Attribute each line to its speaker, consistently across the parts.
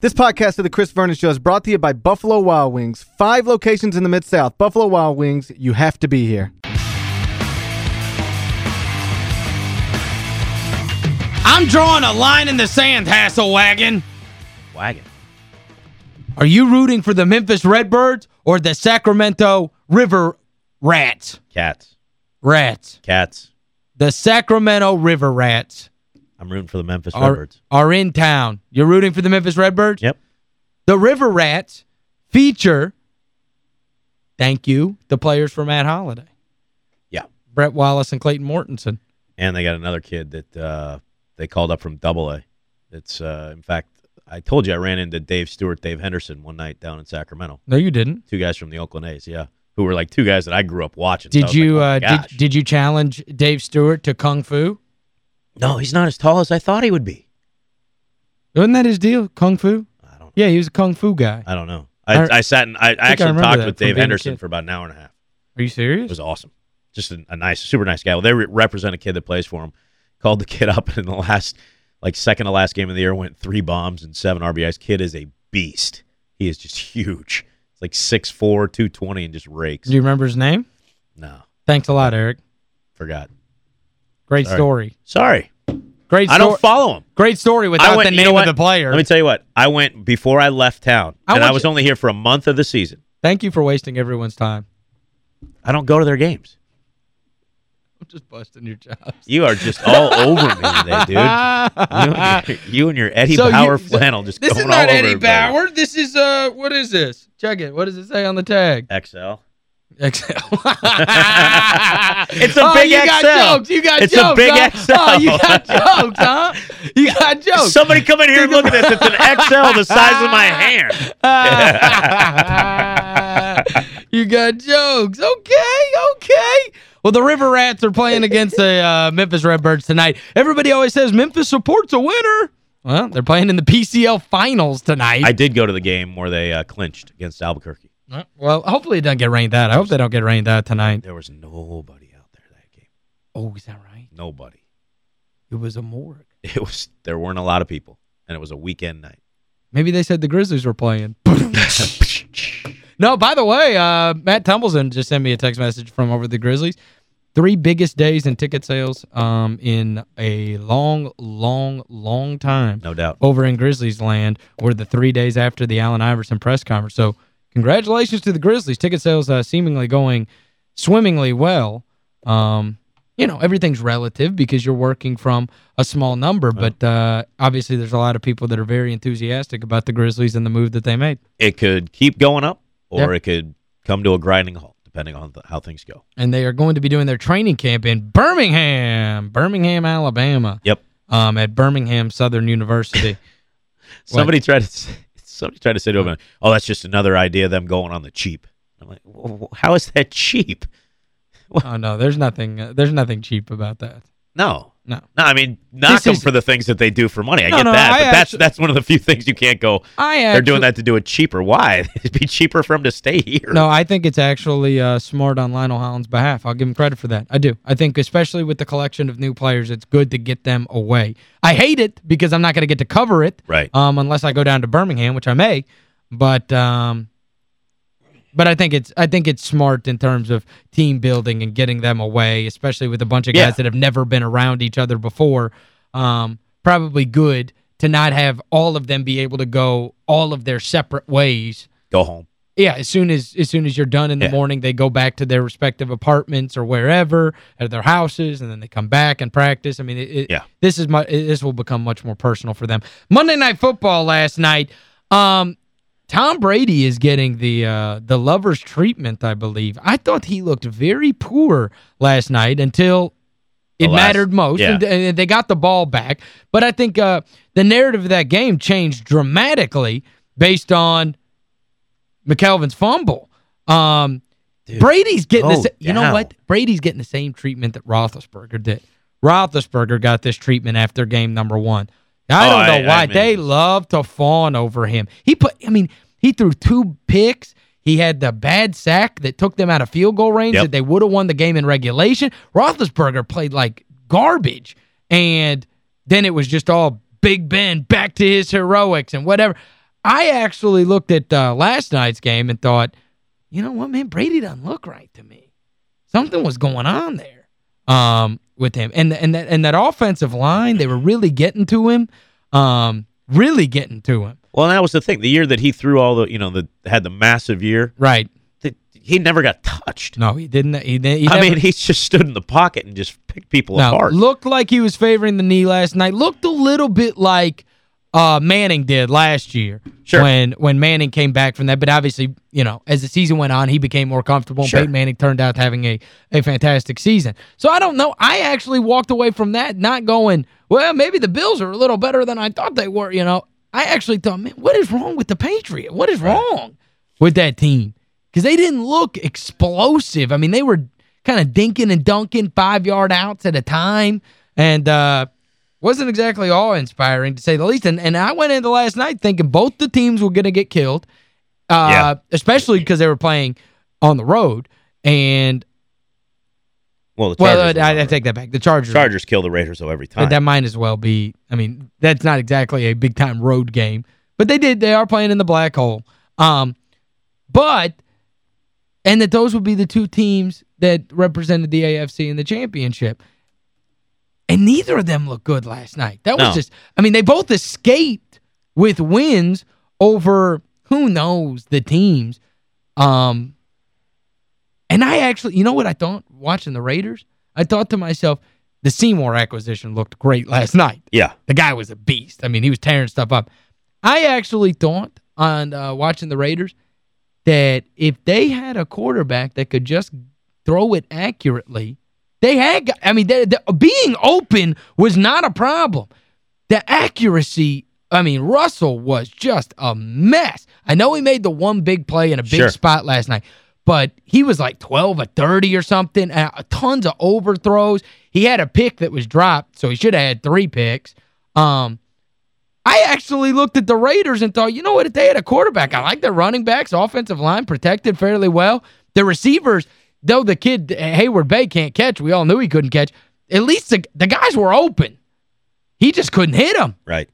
Speaker 1: This podcast of the Chris Vernon Show is brought to you by Buffalo Wild Wings. Five locations in the Mid-South. Buffalo Wild Wings, you have to be here.
Speaker 2: I'm drawing a line in the sand, Hasselwagon.
Speaker 3: Wagon.
Speaker 2: Are you rooting for the Memphis Redbirds or the Sacramento River Rats?
Speaker 3: Cats.
Speaker 2: Rats.
Speaker 3: Cats.
Speaker 2: The Sacramento River Rats
Speaker 3: I'm rooting for the Memphis
Speaker 2: are,
Speaker 3: Redbirds.
Speaker 2: are in town. You're rooting for the Memphis Redbirds?
Speaker 3: Yep.
Speaker 2: The River Rats feature, thank you, the players for Matt Holliday.
Speaker 3: Yeah.
Speaker 2: Brett Wallace and Clayton Mortensen.
Speaker 3: And they got another kid that uh, they called up from Double A. It's uh, in fact, I told you I ran into Dave Stewart, Dave Henderson one night down in Sacramento.
Speaker 2: No, you didn't.
Speaker 3: Two guys from the Oakland A's, yeah, who were like two guys that I grew up watching.
Speaker 2: Did
Speaker 3: was
Speaker 2: you
Speaker 3: like, oh
Speaker 2: uh did, did you challenge Dave Stewart to Kung Fu?
Speaker 3: No, he's not as tall as I thought he would be.
Speaker 2: Wasn't that his deal, Kung Fu?
Speaker 3: I don't know.
Speaker 2: Yeah, he was a Kung Fu guy.
Speaker 3: I don't know.
Speaker 2: I-
Speaker 3: I, I sat and I, I actually talked with Dave Henderson for about an hour and a half.
Speaker 2: Are you serious?
Speaker 3: It was awesome. Just a, a nice, super nice guy. Well, they re- represent a kid that plays for him. Called the kid up and in the last, like second to last game of the year, went three bombs and seven RBIs. Kid is a beast. He is just huge. It's like 6'4", 220 and just rakes.
Speaker 2: Do you remember his name?
Speaker 3: No,
Speaker 2: Thanks a lot, Eric.
Speaker 3: forgot.
Speaker 2: Great
Speaker 3: Sorry.
Speaker 2: story.
Speaker 3: Sorry,
Speaker 2: Great
Speaker 3: I don't follow him.
Speaker 2: Great story without
Speaker 3: went-
Speaker 2: the
Speaker 3: you know
Speaker 2: name of the player.
Speaker 3: Let me tell you what. I went before I left town,
Speaker 2: I
Speaker 3: and I was
Speaker 2: you-
Speaker 3: only here for a month of the season.
Speaker 2: Thank you for wasting everyone's time.
Speaker 3: I don't go to their games.
Speaker 2: I'm just busting your chops.
Speaker 3: You are just all over me today, dude. You and your, you and your Eddie
Speaker 2: So you-
Speaker 3: Bauer flannel just going all over
Speaker 2: This
Speaker 3: is not Eddie.
Speaker 2: Bauer. This is, uh, what is this? Check it. What does it say on the tag?
Speaker 3: XL.
Speaker 2: XL.
Speaker 3: It's a
Speaker 2: oh,
Speaker 3: big
Speaker 2: you got
Speaker 3: XL.
Speaker 2: jokes. You got
Speaker 3: It's a
Speaker 2: jokes,
Speaker 3: big
Speaker 2: huh?
Speaker 3: XL.
Speaker 2: Oh, you got jokes, huh? You got jokes.
Speaker 3: Somebody come in here and look at this. It's an XL the size of my hand.
Speaker 2: you got jokes. Okay, okay. Well, the River Rats are playing against the uh, Memphis Redbirds tonight. Everybody always says Memphis supports a winner. Well, they're playing in the PCL finals tonight.
Speaker 3: I did go to the game where they uh, clinched against Albuquerque.
Speaker 2: Well, hopefully it doesn't get rained out. I hope they don't get rained out tonight.
Speaker 3: There was nobody out there that game.
Speaker 2: Oh, is that right?
Speaker 3: Nobody.
Speaker 2: It was a morgue.
Speaker 3: It was there weren't a lot of people, and it was a weekend night.
Speaker 2: Maybe they said the Grizzlies were playing. no, by the way, uh, Matt Tumbleson just sent me a text message from over the Grizzlies. Three biggest days in ticket sales um, in a long, long, long time
Speaker 3: No doubt.
Speaker 2: over in Grizzlies land were the three days after the Allen Iverson press conference. So congratulations to the Grizzlies. Ticket sales uh, seemingly going swimmingly well. Um, you know, everything's relative because you're working from a small number, but uh, obviously there's a lot of people that are very enthusiastic about the Grizzlies and the move that they made.
Speaker 3: It could keep going up, or
Speaker 2: Yep.
Speaker 3: it could come to a grinding halt, depending on the, how things go.
Speaker 2: And they are going to be doing their training camp in Birmingham, Birmingham, Alabama.
Speaker 3: Yep.
Speaker 2: Um, at Birmingham Southern University.
Speaker 3: Somebody tried to say- somebody tried to say to him, "Oh, that's just another idea of them going on the cheap." I'm like, "Well, "How is that cheap?"
Speaker 2: oh no, there's nothing uh, there's nothing cheap about that.
Speaker 3: No,
Speaker 2: No.
Speaker 3: no. I mean, knock them for the things that they do for money. I
Speaker 2: No,
Speaker 3: get
Speaker 2: no,
Speaker 3: that,
Speaker 2: I
Speaker 3: but that's that's one of the few things you can't go.
Speaker 2: I
Speaker 3: They're doing that to do it cheaper. Why? It'd be cheaper for them to stay here.
Speaker 2: No, I think it's actually uh, smart on Lionel Hollins' behalf. I'll give him credit for that. I do. I think especially with the collection of new players, it's good to get them away. I hate it because I'm not going to get to cover it
Speaker 3: Right.
Speaker 2: um, unless I go down to Birmingham, which I may. But um, but I think it's I think it's smart in terms of team building and getting them away, especially with a bunch of guys
Speaker 3: Yeah.
Speaker 2: that have never been around each other before. Um, probably good to not have all of them be able to go all of their separate ways.
Speaker 3: Go home.
Speaker 2: Yeah, as soon as as soon as you're done in the
Speaker 3: Yeah.
Speaker 2: morning, they go back to their respective apartments or wherever, at their houses, and then they come back and practice. I mean, it,
Speaker 3: Yeah.
Speaker 2: this is my, this will become much more personal for them. Monday Night Football last night, um, Tom Brady is getting the uh, the lover's treatment, I believe. I thought he looked very poor last night until it
Speaker 3: last-
Speaker 2: mattered most.
Speaker 3: yeah.
Speaker 2: And, and they got the ball back. But I think uh, the narrative of that game changed dramatically based on McKelvin's fumble. Um, Brady's getting
Speaker 3: go
Speaker 2: the You know what? Brady's getting the same treatment that Roethlisberger did. Roethlisberger got this treatment after game number one. I
Speaker 3: Oh,
Speaker 2: don't know
Speaker 3: I- I
Speaker 2: why.
Speaker 3: mean-
Speaker 2: they love to fawn over him. He put, I mean, he threw two picks. He had the bad sack that took them out of field goal range
Speaker 3: Yep.
Speaker 2: that they would have won the game in regulation. Roethlisberger played like garbage. And then it was just all Big Ben back to his heroics and whatever. I actually looked at uh, last night's game and thought, you know what, man, Brady doesn't look right to me. Something was going on there um, with him. And and that, and that offensive line, they were really getting to him, um, really getting to him.
Speaker 3: Well, that was the thing. The year that he threw all the, you know, the had the massive year,
Speaker 2: Right.
Speaker 3: that he never got touched.
Speaker 2: No, he didn't. He, he
Speaker 3: I
Speaker 2: never-
Speaker 3: mean, he just stood in the pocket and just picked people
Speaker 2: No,
Speaker 3: apart.
Speaker 2: looked like he was favoring the knee last night. Looked a little bit like uh, Manning did last year
Speaker 3: Sure.
Speaker 2: when when Manning came back from that. But obviously, you know, as the season went on, he became more comfortable.
Speaker 3: Sure.
Speaker 2: Peyton Manning turned out having a, a fantastic season. So I don't know. I actually walked away from that not going, well, maybe the Bills are a little better than I thought they were, you know. I actually thought, man, what is wrong with the Patriot? What is wrong with that team? Because they didn't look explosive. I mean, they were kind of dinking and dunking five-yard outs at a time. And uh, wasn't exactly awe-inspiring, to say the least. And, and I went into last night thinking both the teams were going to get killed, uh,
Speaker 3: Yeah.
Speaker 2: especially because they were playing on the road. And,
Speaker 3: well,
Speaker 2: well, I, I take that back. The Chargers.
Speaker 3: Chargers kill the Raiders though every time.
Speaker 2: But that might as well be, I mean, that's not exactly a big-time road game. But they did, they are playing in the black hole. Um, but, and that those would be the two teams that represented the AFC in the championship. And neither of them looked good last night. That was
Speaker 3: No.
Speaker 2: just, I mean, they both escaped with wins over who knows the teams. Um, and I actually, you know what I thought watching the Raiders? I thought to myself, the Seymour acquisition looked great last night.
Speaker 3: yeah.
Speaker 2: The guy was a beast. I mean, he was tearing stuff up. I actually thought on uh, watching the Raiders that if they had a quarterback that could just throw it accurately, they had, I mean, they, they- being open was not a problem. The accuracy, I mean, Russell was just a mess. I know he made the one big play in a big
Speaker 3: Sure.
Speaker 2: spot last night, but he was like 12 or 30 or something, and uh, tons of overthrows. He had a pick that was dropped, so he should have had three picks. Um, I actually looked at the Raiders and thought, you know what, if they had a quarterback, I like their running backs, offensive line protected fairly well. The receivers, though the kid, Heyward-Bey, can't catch, we all knew he couldn't catch, at least the, the guys were open. He just couldn't hit them.
Speaker 3: Right.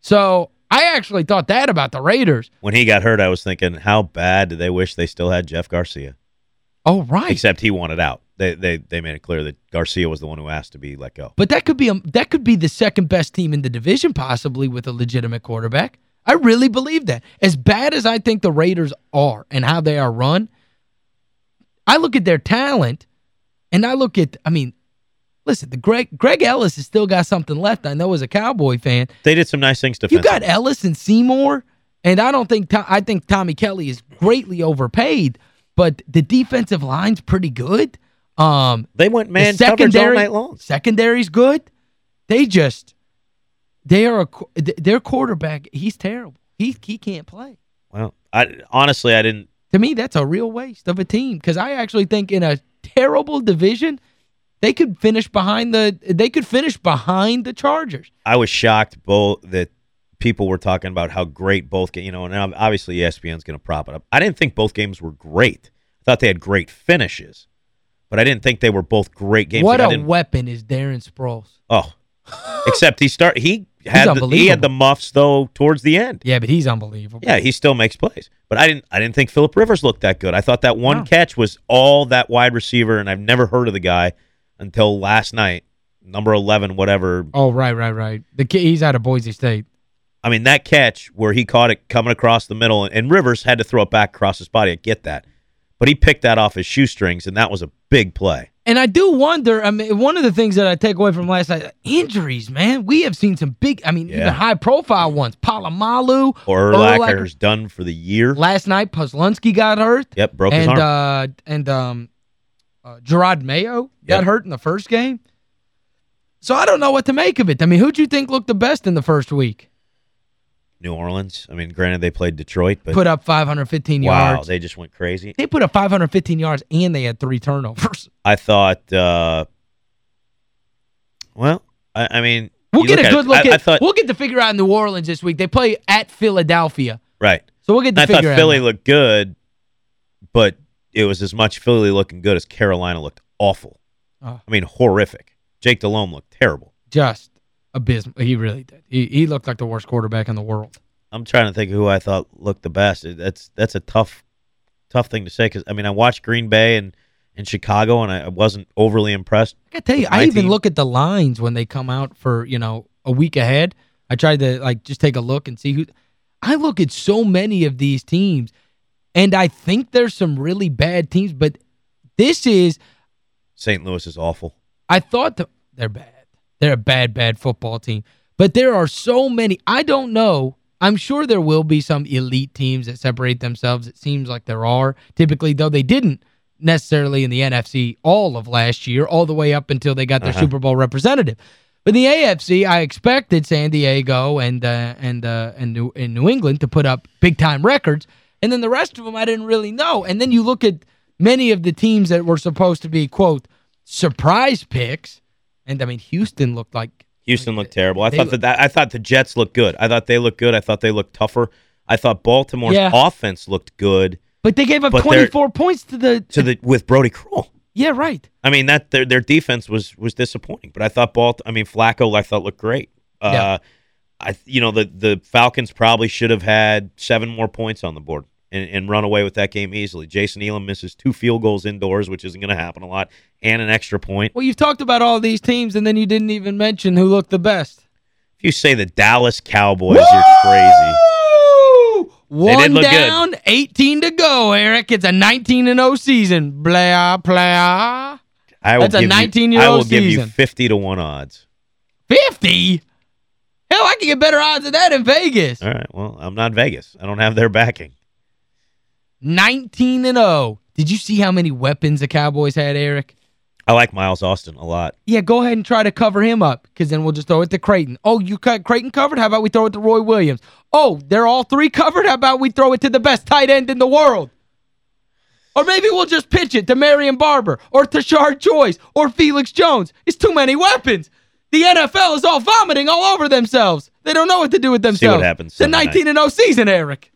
Speaker 2: So I actually thought that about the Raiders.
Speaker 3: When he got hurt, I was thinking, how bad do they wish they still had Jeff Garcia?
Speaker 2: Oh, right.
Speaker 3: Except he wanted out. They they they made it clear that Garcia was the one who asked to be let go.
Speaker 2: But that could be a, that could be the second best team in the division possibly with a legitimate quarterback. I really believe that. As bad as I think the Raiders are and how they are run, I look at their talent and I look at I mean, listen, the Greg Greg Ellis has still got something left. I know as a Cowboy fan.
Speaker 3: They did some nice things
Speaker 2: You got Ellis and Seymour and I don't think I think Tommy Kelly is greatly overpaid, but the defensive line's pretty good. Um
Speaker 3: They went man
Speaker 2: the
Speaker 3: coverage all
Speaker 2: secondary-
Speaker 3: night long.
Speaker 2: Secondary's good. They just they are a their quarterback, he's terrible. He he can't play.
Speaker 3: Well, I honestly I didn't
Speaker 2: To me, that's a real waste of a team because I actually think in a terrible division, they could finish behind the they could finish behind the Chargers.
Speaker 3: I was shocked both that people were talking about how great both you know, and obviously ESPN's going to prop it up. I didn't think both games were great. I thought they had great finishes, but I didn't think they were both great games.
Speaker 2: what
Speaker 3: Like,
Speaker 2: a weapon is Darren Sproles.
Speaker 3: Oh. Except he start he had the, he had the muffs though towards the end.
Speaker 2: Yeah, but he's unbelievable.
Speaker 3: Yeah, he still makes plays. But I didn't I didn't think Philip Rivers looked that good. I thought that one
Speaker 2: No.
Speaker 3: catch was all that wide receiver and I've never heard of the guy until last night. Number 11 whatever.
Speaker 2: Oh, right, right, right. The kid, he's out of Boise State.
Speaker 3: I mean that catch where he caught it coming across the middle and, and Rivers had to throw it back across his body. I get that. But he picked that off his shoestrings and that was a big play.
Speaker 2: And I do wonder, I mean, one of the things that I take away from last night, injuries, man. We have seen some big, I mean,
Speaker 3: Yeah.
Speaker 2: even high-profile ones. Polamalu.
Speaker 3: Urlacher's done for the year.
Speaker 2: Last night, Posluszny got hurt.
Speaker 3: Yep, broke his
Speaker 2: and
Speaker 3: arm.
Speaker 2: uh and um uh, Jerod Mayo got hurt in the first game. So I don't know what to make of it. I mean, who do you think looked the best in the first week?
Speaker 3: New Orleans. I mean, granted they played Detroit, but
Speaker 2: Put up 515
Speaker 3: wow,
Speaker 2: yards.
Speaker 3: they just went crazy.
Speaker 2: They put up 515 yards and they had three turnovers.
Speaker 3: I thought, uh, well, I, I mean,
Speaker 2: We'll get a good look
Speaker 3: I,
Speaker 2: at
Speaker 3: I thought,
Speaker 2: We'll get to figure out New Orleans this week. They play at Philadelphia.
Speaker 3: right.
Speaker 2: So we'll get to
Speaker 3: I thought
Speaker 2: figure out.
Speaker 3: Philly looked good, but it was as much Philly looking good as Carolina looked awful.
Speaker 2: Oh.
Speaker 3: I mean, horrific. Jake Delhomme looked terrible.
Speaker 2: just abysmal. He really did. He, he looked like the worst quarterback in the world.
Speaker 3: I'm trying to think of who I thought looked the best. That's that's a tough tough thing to say because I mean I watched Green Bay and in Chicago and I wasn't overly impressed.
Speaker 2: I tell you, I even team. look at the lines when they come out for you know a week ahead. I tried to like just take a look and see who. I look at so many of these teams, and I think there's some really bad teams, but this is
Speaker 3: St. Louis is awful.
Speaker 2: I thought the, they're bad. They're a bad, bad football team. But there are so many. I don't know. I'm sure there will be some elite teams that separate themselves. It seems like there are. Typically, though, they didn't necessarily in the NFC all of last year, all the way up until they got their uh -huh. Super Bowl representative. But the AFC, I expected San Diego and uh, and uh, and New, in New England to put up big-time records. And then the rest of them I didn't really know. And then you look at many of the teams that were supposed to be, quote, surprise picks. And, I mean, Houston looked like
Speaker 3: Houston looked terrible. I thought that, that I thought the Jets looked good. I thought they looked good. I thought they looked tougher. I thought Baltimore's yeah. offense looked good.
Speaker 2: But they gave up 24 points to the
Speaker 3: to the with Brodie Croyle.
Speaker 2: Yeah, right.
Speaker 3: I mean that their their defense was was disappointing, but I thought Balt I mean Flacco I thought looked great. Uh yeah. I you know the the Falcons probably should have had seven more points on the board and, and run away with that game easily. Jason Elam misses two field goals indoors, which isn't going to happen a lot, and an extra point.
Speaker 2: Well, you've talked about all these teams, and then you didn't even mention who looked the best.
Speaker 3: If you say the Dallas Cowboys, Woo! you're crazy.
Speaker 2: One down, good. 18 to go, Eric. It's a 19-0 season. Blah, blah.
Speaker 3: I will That's a 19-year-old season. I will give you 50 to 1 odds.
Speaker 2: 50? Hell, I can get better odds than that in Vegas.
Speaker 3: All right, well, I'm not Vegas. I don't have their backing.
Speaker 2: 19 and 0. Did you see how many weapons the Cowboys had, Eric?
Speaker 3: I like Miles Austin a lot.
Speaker 2: Yeah, go ahead and try to cover him up because then we'll just throw it to Crayton. Oh, you cut Crayton covered? How about we throw it to Roy Williams? Oh, they're all three covered? How about we throw it to the best tight end in the world? Or maybe we'll just pitch it to Marion Barber or Tashard Choice or Felix Jones. It's too many weapons. The NFL is all vomiting all over themselves. They don't know what to do with themselves.
Speaker 3: See what happens.
Speaker 2: The 19-0 season, Eric.